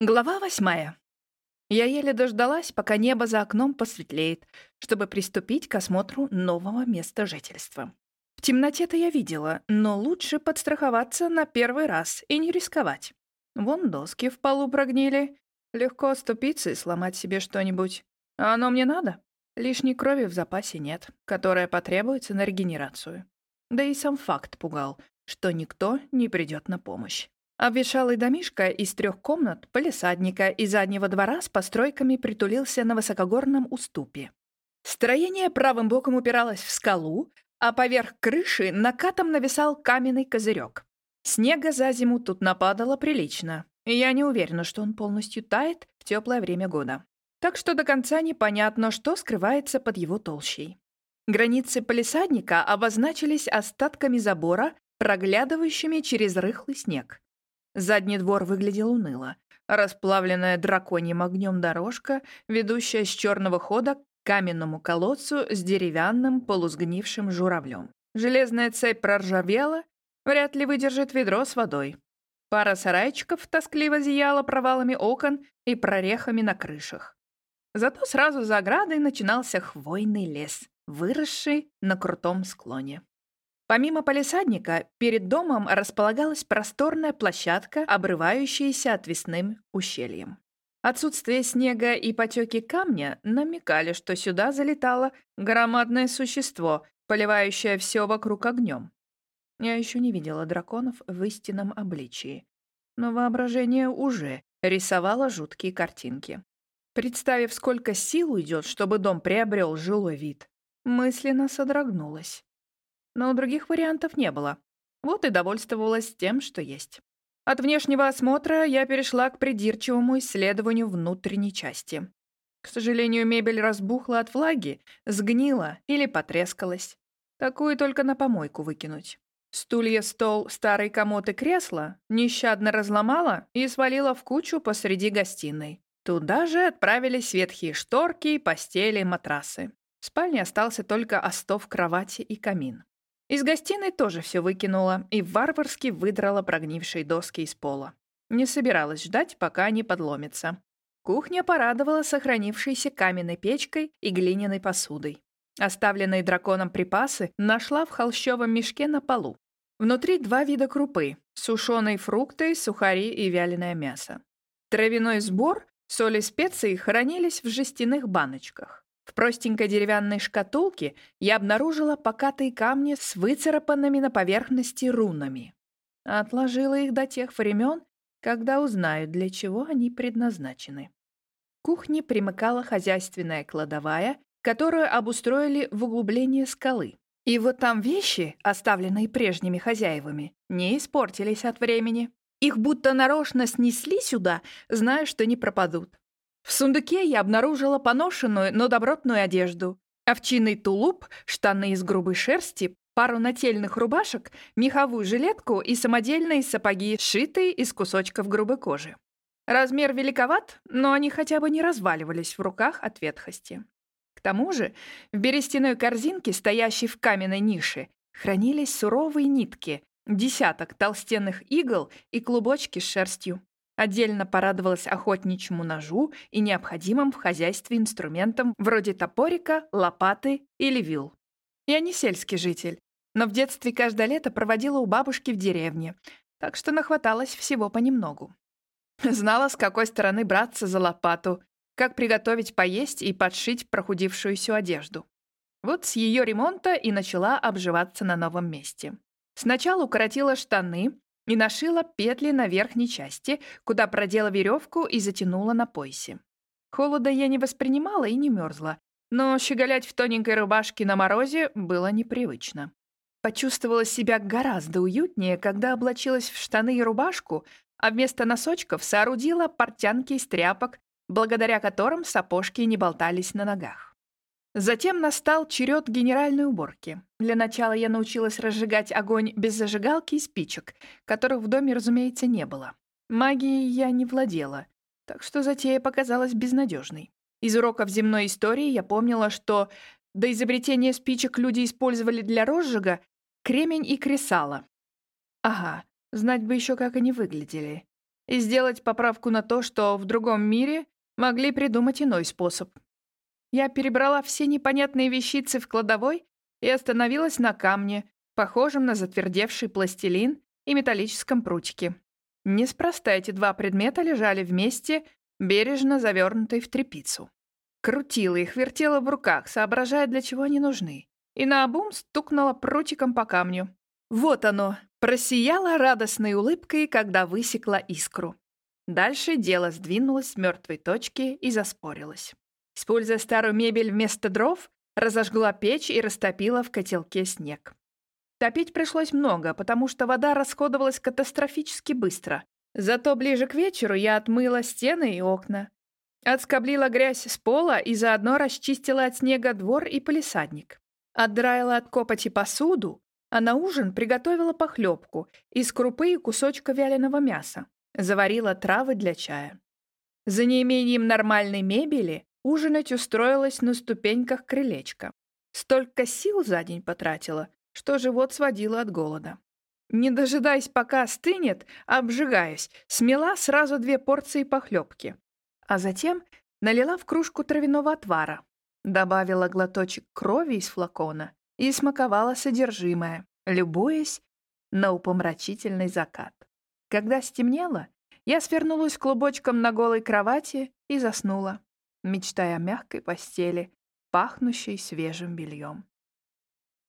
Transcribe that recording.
Глава восьмая. Я еле дождалась, пока небо за окном посветлеет, чтобы приступить к осмотру нового места жительства. В темноте-то я видела, но лучше подстраховаться на первый раз и не рисковать. Вон доски в полу прогнили. Легко оступиться и сломать себе что-нибудь. А оно мне надо? Лишней крови в запасе нет, которая потребуется на регенерацию. Да и сам факт пугал, что никто не придет на помощь. Обветшалый домишка из трех комнат, полисадника и заднего двора с постройками притулился на высокогорном уступе. Строение правым боком упиралось в скалу, а поверх крыши накатом нависал каменный козырек. Снега за зиму тут нападало прилично, и я не уверена, что он полностью тает в теплое время года. Так что до конца непонятно, что скрывается под его толщей. Границы полисадника обозначились остатками забора, проглядывающими через рыхлый снег. Задний двор выглядел уныло. Расплавленная драконьим огнем дорожка, ведущая с черного хода к каменному колодцу с деревянным полусгнившим журавлем. Железная цепь проржавела, вряд ли выдержит ведро с водой. Пара сарайчиков тоскливо зияла провалами окон и прорехами на крышах. Зато сразу за оградой начинался хвойный лес, выросший на крутом склоне. Помимо палисадника, перед домом располагалась просторная площадка, обрывающаяся отвесным ущельем. Отсутствие снега и потеки камня намекали, что сюда залетало громадное существо, поливающее все вокруг огнем. Я еще не видела драконов в истинном обличии, но воображение уже рисовало жуткие картинки. Представив, сколько сил уйдет, чтобы дом приобрел жилой вид, мысленно содрогнулась но других вариантов не было. Вот и довольствовалась тем, что есть. От внешнего осмотра я перешла к придирчивому исследованию внутренней части. К сожалению, мебель разбухла от влаги, сгнила или потрескалась. Такую только на помойку выкинуть. Стулья, стол, старый комод и кресло нещадно разломала и свалила в кучу посреди гостиной. Туда же отправились ветхие шторки, постели, матрасы. В спальне остался только остов кровати и камин. Из гостиной тоже все выкинула и варварски выдрала прогнившие доски из пола. Не собиралась ждать, пока они подломятся. Кухня порадовала сохранившейся каменной печкой и глиняной посудой. Оставленные драконом припасы нашла в холщовом мешке на полу. Внутри два вида крупы — сушеные фрукты, сухари и вяленое мясо. Травяной сбор, соль и специи хранились в жестяных баночках. В простенькой деревянной шкатулке я обнаружила покатые камни с выцарапанными на поверхности рунами. Отложила их до тех времен, когда узнаю, для чего они предназначены. К кухне примыкала хозяйственная кладовая, которую обустроили в углублении скалы. И вот там вещи, оставленные прежними хозяевами, не испортились от времени. Их будто нарочно снесли сюда, зная, что не пропадут. В сундуке я обнаружила поношенную, но добротную одежду. Овчинный тулуп, штаны из грубой шерсти, пару нательных рубашек, меховую жилетку и самодельные сапоги, сшитые из кусочков грубой кожи. Размер великоват, но они хотя бы не разваливались в руках от ветхости. К тому же в берестяной корзинке, стоящей в каменной нише, хранились суровые нитки, десяток толстенных игл и клубочки с шерстью. Отдельно порадовалась охотничьему ножу и необходимым в хозяйстве инструментам вроде топорика, лопаты или вил. Я не сельский житель, но в детстве каждое лето проводила у бабушки в деревне, так что нахваталась всего понемногу. Знала, с какой стороны браться за лопату, как приготовить поесть и подшить прохудившуюся одежду. Вот с ее ремонта и начала обживаться на новом месте. Сначала укоротила штаны, и нашила петли на верхней части, куда продела веревку и затянула на поясе. Холода я не воспринимала и не мерзла, но щеголять в тоненькой рубашке на морозе было непривычно. Почувствовала себя гораздо уютнее, когда облачилась в штаны и рубашку, а вместо носочков соорудила портянки из тряпок, благодаря которым сапожки не болтались на ногах. Затем настал черед генеральной уборки. Для начала я научилась разжигать огонь без зажигалки и спичек, которых в доме, разумеется, не было. Магией я не владела, так что затея показалась безнадежной. Из уроков земной истории я помнила, что до изобретения спичек люди использовали для розжига кремень и кресало. Ага, знать бы еще, как они выглядели. и сделать поправку на то, что в другом мире могли придумать иной способ. Я перебрала все непонятные вещицы в кладовой и остановилась на камне, похожем на затвердевший пластилин и металлическом прутике. Неспроста эти два предмета лежали вместе, бережно завернутые в тряпицу. Крутила их, вертела в руках, соображая, для чего они нужны. И наобум стукнула прутиком по камню. Вот оно, просияла радостной улыбкой, когда высекла искру. Дальше дело сдвинулось с мертвой точки и заспорилось. Используя старую мебель вместо дров, разожгла печь и растопила в котелке снег. Топить пришлось много, потому что вода расходовалась катастрофически быстро. Зато ближе к вечеру я отмыла стены и окна. Отскоблила грязь с пола и заодно расчистила от снега двор и полисадник. Отдраила от копоти посуду, а на ужин приготовила похлебку из крупы и кусочка вяленого мяса. Заварила травы для чая. За неимением нормальной мебели ужинать устроилась на ступеньках крылечка. Столько сил за день потратила, что живот сводило от голода. Не дожидаясь, пока остынет, обжигаясь, смела сразу две порции похлебки. А затем налила в кружку травяного отвара, добавила глоточек крови из флакона и смаковала содержимое, любуясь на упомрачительный закат. Когда стемнело, я свернулась клубочком на голой кровати и заснула, мечтая о мягкой постели, пахнущей свежим бельем.